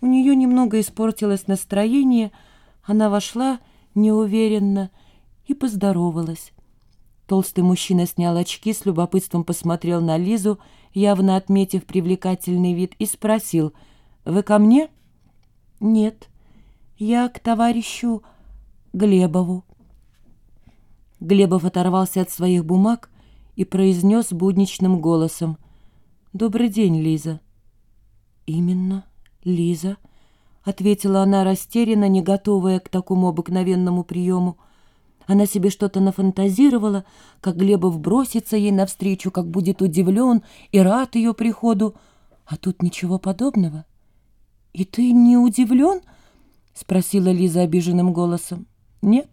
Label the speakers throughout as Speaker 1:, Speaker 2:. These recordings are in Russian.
Speaker 1: У нее немного испортилось настроение, она вошла неуверенно и поздоровалась. Толстый мужчина снял очки, с любопытством посмотрел на Лизу, явно отметив привлекательный вид, и спросил, «Вы ко мне?» «Нет, я к товарищу Глебову». Глебов оторвался от своих бумаг и произнес будничным голосом, «Добрый день, Лиза». «Именно, Лиза», — ответила она растерянно, не готовая к такому обыкновенному приему. Она себе что-то нафантазировала, как Глебов бросится ей навстречу, как будет удивлен и рад ее приходу. А тут ничего подобного. «И ты не удивлен?» — спросила Лиза обиженным голосом. «Нет,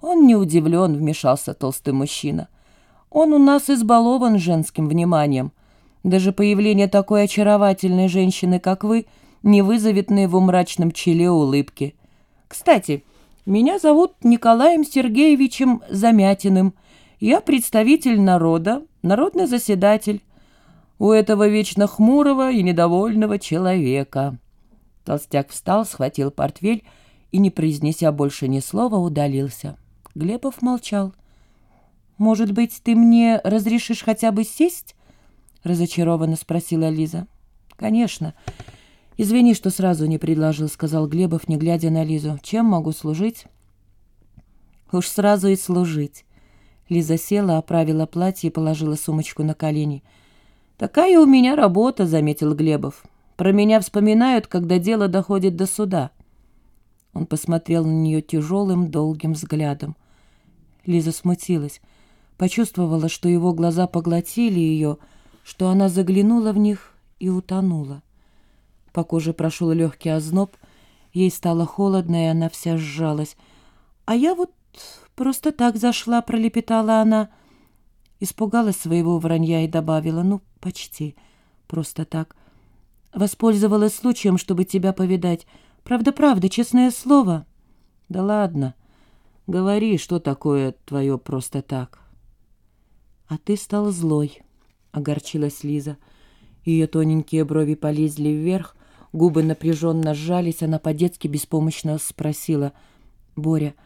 Speaker 1: он не удивлен», — вмешался толстый мужчина. «Он у нас избалован женским вниманием». Даже появление такой очаровательной женщины, как вы, не вызовет на его мрачном челе улыбки. Кстати, меня зовут Николаем Сергеевичем Замятиным. Я представитель народа, народный заседатель. У этого вечно хмурого и недовольного человека. Толстяк встал, схватил портфель и, не произнеся больше ни слова, удалился. Глебов молчал. «Может быть, ты мне разрешишь хотя бы сесть?» — разочарованно спросила Лиза. «Конечно. Извини, что сразу не предложил», — сказал Глебов, не глядя на Лизу. «Чем могу служить?» «Уж сразу и служить». Лиза села, оправила платье и положила сумочку на колени. «Такая у меня работа», — заметил Глебов. «Про меня вспоминают, когда дело доходит до суда». Он посмотрел на нее тяжелым, долгим взглядом. Лиза смутилась, почувствовала, что его глаза поглотили ее, — что она заглянула в них и утонула. По коже прошел легкий озноб, ей стало холодно, и она вся сжалась. «А я вот просто так зашла», — пролепетала она. Испугалась своего вранья и добавила, «Ну, почти, просто так. Воспользовалась случаем, чтобы тебя повидать. Правда-правда, честное слово». «Да ладно, говори, что такое твое просто так». «А ты стал злой». — огорчилась Лиза. Ее тоненькие брови полезли вверх, губы напряженно сжались, она по-детски беспомощно спросила. «Боря, —